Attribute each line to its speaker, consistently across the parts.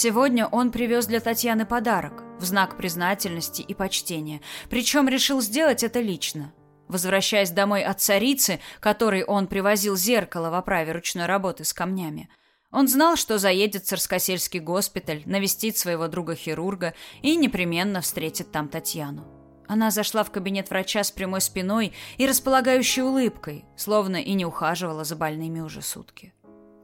Speaker 1: Сегодня он привез для Татьяны подарок в знак признательности и почтения, причем решил сделать это лично. Возвращаясь домой от царицы, которой он привозил зеркало в оправе ручной работы с камнями, он знал, что заедет в Царскосельский госпиталь, навестит своего друга-хирурга и непременно встретит там Татьяну. Она зашла в кабинет врача с прямой спиной и располагающей улыбкой, словно и не ухаживала за больными уже сутки.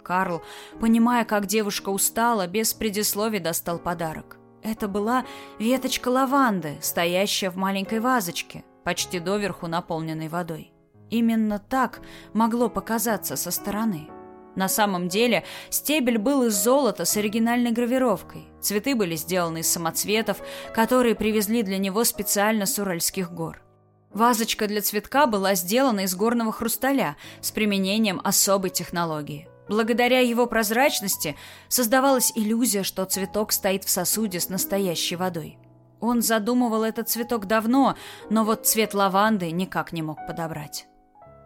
Speaker 1: Карл, понимая, как девушка устала, без предисловий достал подарок. Это была веточка лаванды, стоящая в маленькой вазочке, почти доверху наполненной водой. Именно так могло показаться со стороны. На самом деле стебель был из золота с оригинальной гравировкой. Цветы были сделаны из самоцветов, которые привезли для него специально с Уральских гор. Вазочка для цветка была сделана из горного хрусталя с применением особой технологии. Благодаря его прозрачности создавалась иллюзия, что цветок стоит в сосуде с настоящей водой. Он задумывал этот цветок давно, но вот цвет лаванды никак не мог подобрать.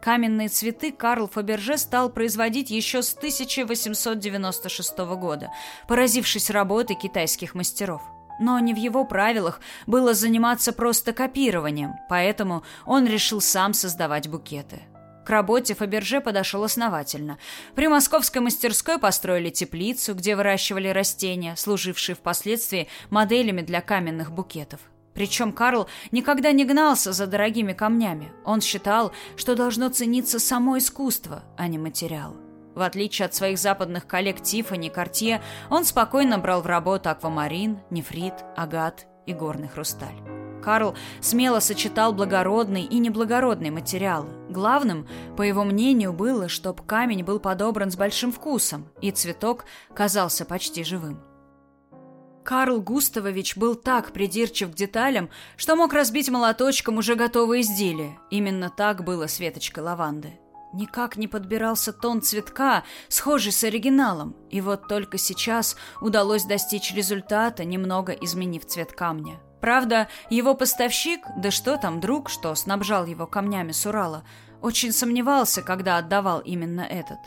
Speaker 1: Каменные цветы Карл Фаберже стал производить еще с 1896 года, поразившись работой китайских мастеров. Но не в его правилах было заниматься просто копированием, поэтому он решил сам создавать букеты. К работе Фаберже подошел основательно. При московской мастерской построили теплицу, где выращивали растения, служившие впоследствии моделями для каменных букетов. Причем Карл никогда не гнался за дорогими камнями. Он считал, что должно цениться само искусство, а не материал. В отличие от своих западных коллег Тиффани, Кортье, он спокойно брал в работу аквамарин, нефрит, агат и горный хрусталь. Карл смело сочетал благородный и неблагородный материалы. Главным, по его мнению, было, чтобы камень был подобран с большим вкусом, и цветок казался почти живым. Карл Густавович был так придирчив к деталям, что мог разбить молоточком уже готовое изделие. Именно так было с веточкой лаванды. Никак не подбирался тон цветка, схожий с оригиналом, и вот только сейчас удалось достичь результата, немного изменив цвет камня. Правда, его поставщик, да что там, друг, что снабжал его камнями с Урала, очень сомневался, когда отдавал именно этот.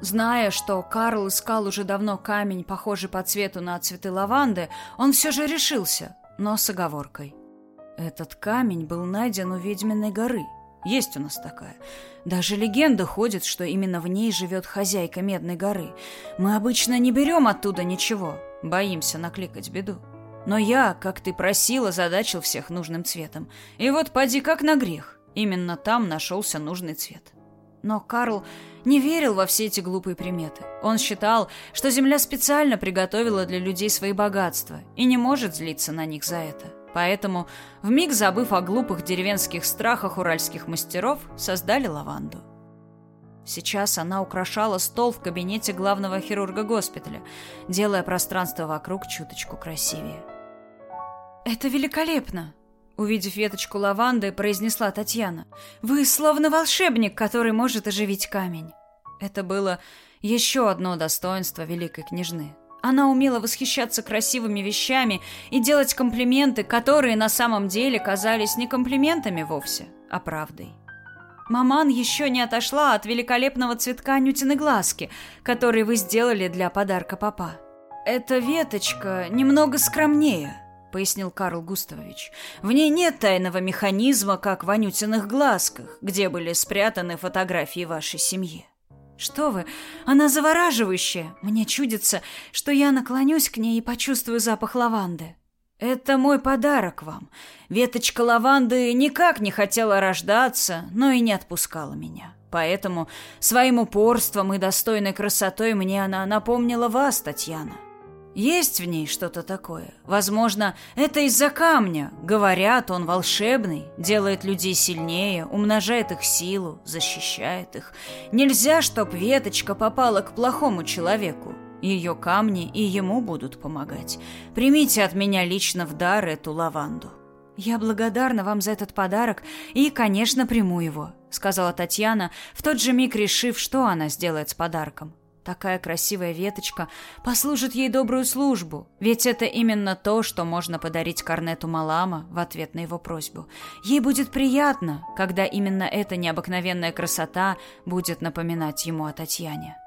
Speaker 1: Зная, что Карл искал уже давно камень, похожий по цвету на цветы лаванды, он все же решился, но с оговоркой. Этот камень был найден у ведьминой горы. Есть у нас такая. Даже легенда ходит, что именно в ней живет хозяйка Медной горы. Мы обычно не берем оттуда ничего, боимся накликать беду. Но я, как ты просила, задачил всех нужным цветом. И вот поди как на грех. Именно там нашелся нужный цвет. Но Карл не верил во все эти глупые приметы. Он считал, что Земля специально приготовила для людей свои богатства и не может злиться на них за это. Поэтому, вмиг забыв о глупых деревенских страхах уральских мастеров, создали лаванду. Сейчас она украшала стол в кабинете главного хирурга госпиталя, делая пространство вокруг чуточку красивее. «Это великолепно!» Увидев веточку лаванды, произнесла Татьяна. «Вы словно волшебник, который может оживить камень». Это было еще одно достоинство великой княжны. Она умела восхищаться красивыми вещами и делать комплименты, которые на самом деле казались не комплиментами вовсе, а правдой. Маман еще не отошла от великолепного цветка Нютины глазки, который вы сделали для подарка папа. Эта веточка немного скромнее, пояснил Карл Густавович. В ней нет тайного механизма, как в Анютиных глазках, где были спрятаны фотографии вашей семьи. Что вы? Она завораживающая. Мне чудится, что я наклонюсь к ней и почувствую запах лаванды. Это мой подарок вам. Веточка лаванды никак не хотела рождаться, но и не отпускала меня. Поэтому своим упорством и достойной красотой мне она напомнила вас, Татьяна. Есть в ней что-то такое. Возможно, это из-за камня. Говорят, он волшебный, делает людей сильнее, умножает их силу, защищает их. Нельзя, чтоб веточка попала к плохому человеку. Ее камни и ему будут помогать. Примите от меня лично в дар эту лаванду. Я благодарна вам за этот подарок и, конечно, приму его, сказала Татьяна, в тот же миг решив, что она сделает с подарком. Такая красивая веточка послужит ей добрую службу, ведь это именно то, что можно подарить Корнету Малама в ответ на его просьбу. Ей будет приятно, когда именно эта необыкновенная красота будет напоминать ему о Татьяне.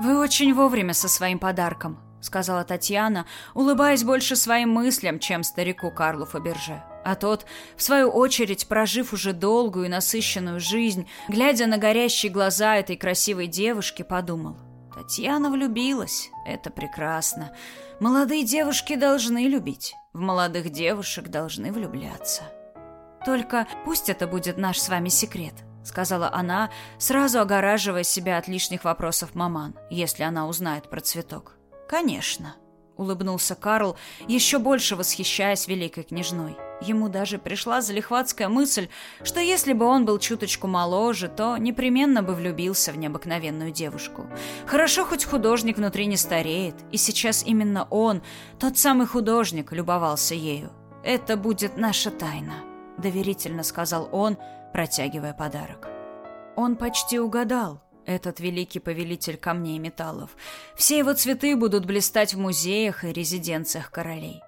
Speaker 1: «Вы очень вовремя со своим подарком», — сказала Татьяна, улыбаясь больше своим мыслям, чем старику Карлу Фаберже. А тот, в свою очередь, прожив уже долгую и насыщенную жизнь, глядя на горящие глаза этой красивой девушки, подумал: Татьяна влюбилась. Это прекрасно. Молодые девушки должны любить. В молодых девушек должны влюбляться. Только пусть это будет наш с вами секрет, сказала она, сразу огораживая себя от лишних вопросов маман, если она узнает про цветок. Конечно, улыбнулся Карл, еще больше восхищаясь великой княжной. Ему даже пришла залихватская мысль, что если бы он был чуточку моложе, то непременно бы влюбился в необыкновенную девушку. Хорошо, хоть художник внутри не стареет, и сейчас именно он, тот самый художник, любовался ею. «Это будет наша тайна», — доверительно сказал он, протягивая подарок. Он почти угадал этот великий повелитель камней и металлов. Все его цветы будут блистать в музеях и резиденциях королей.